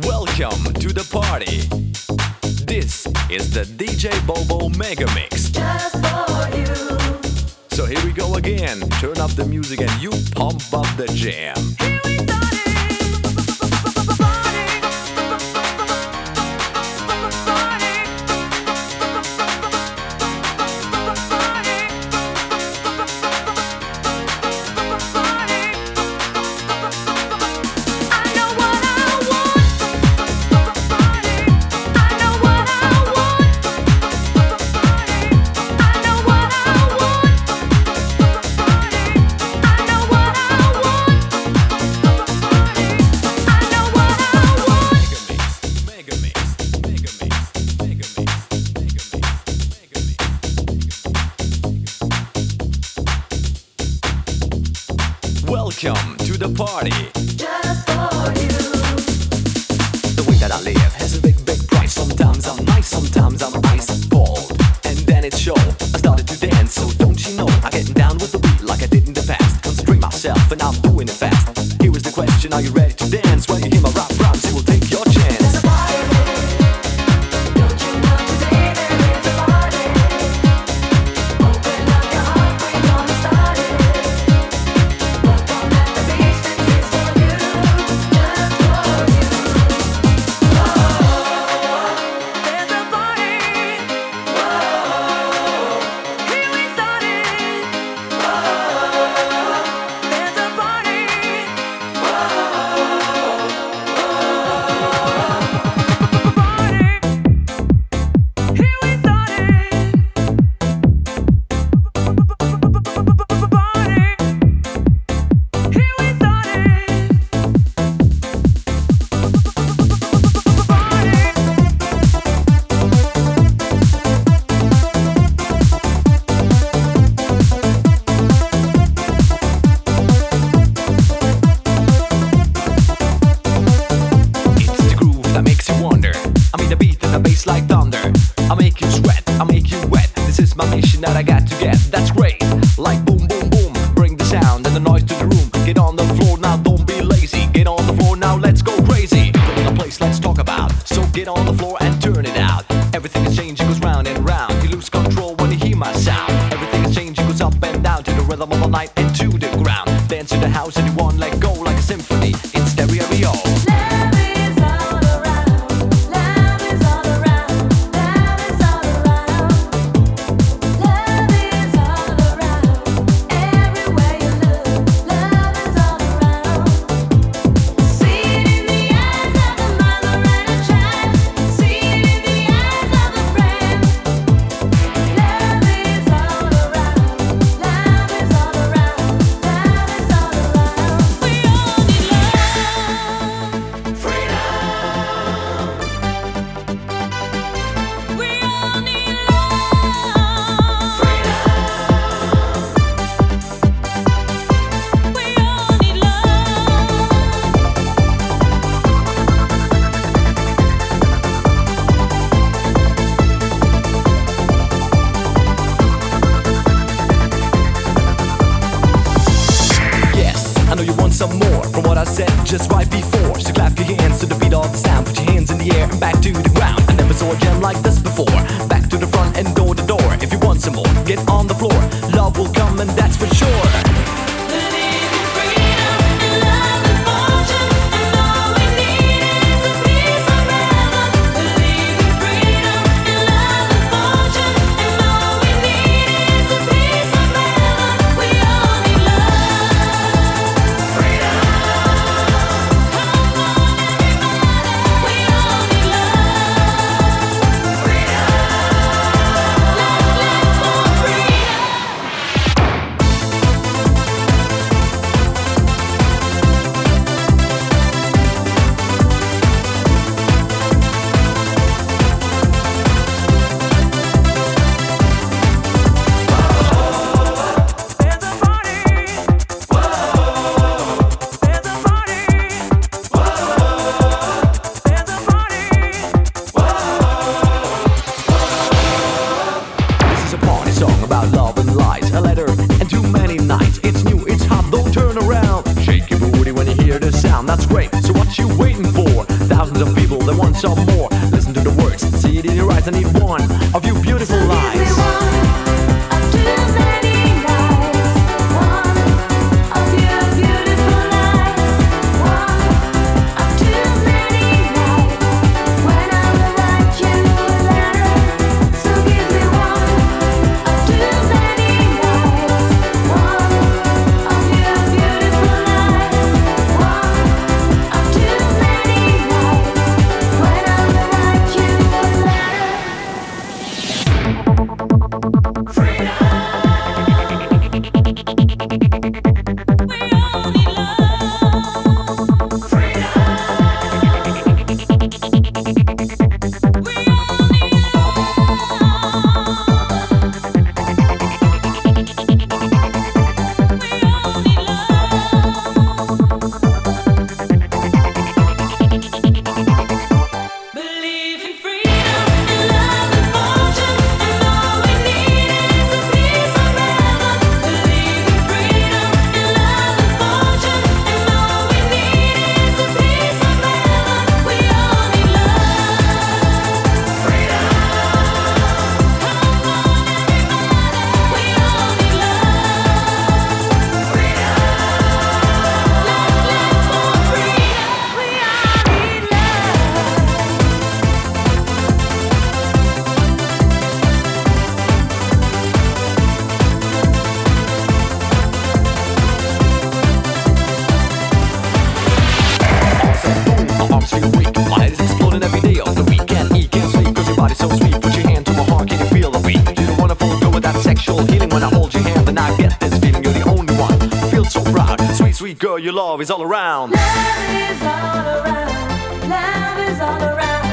Welcome to the party. This is the DJ Bobo Mega Mix. Just for you. So here we go again. Turn up the music and you pump up the jam. party. set just right before. So clap your hands to the beat of the sound. Put your hands in the air and back to the ground. I never saw a jam like this before. Back to the front and door to door. If you want some more, get on the floor. Love will come and that's for sure. waiting for. Thousands of people that want some more. your love is all around. Love is all around. Love is all around.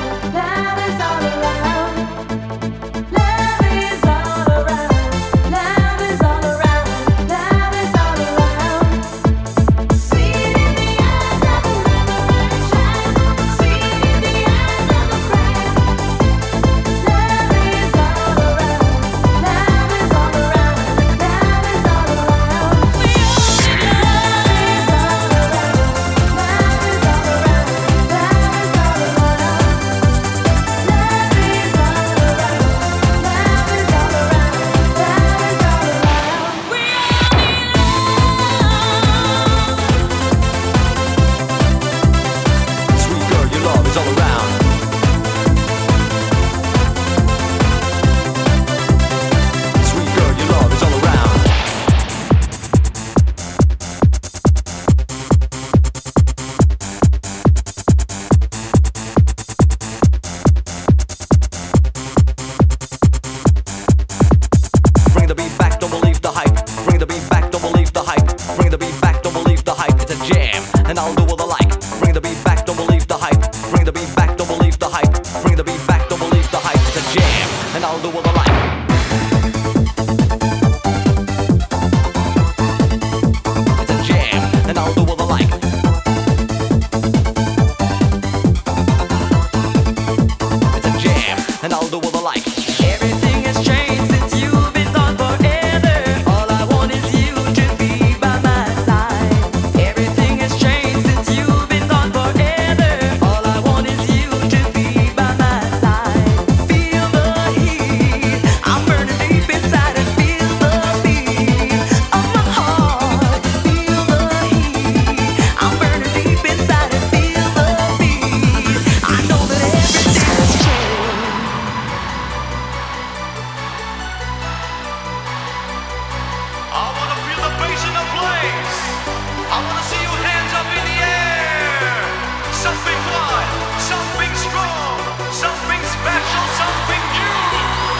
something wild, something strong, something special, something new.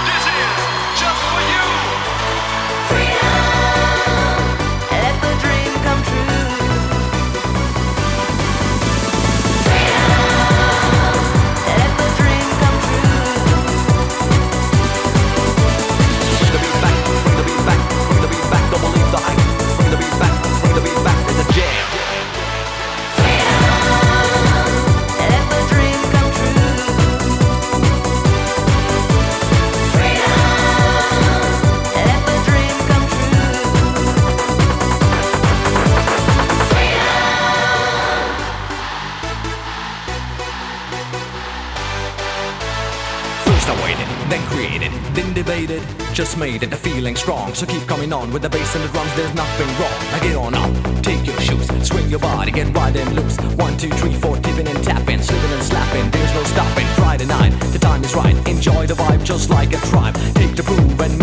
This is just made it, the feeling strong. So keep coming on with the bass and the drums, there's nothing wrong. Now get on up, take your shoes, swing your body, get right and loose. One, two, three, four, tipping and tapping, slipping and slapping, there's no stopping. Friday night, the time is right, enjoy the vibe just like a tribe. Take the groove and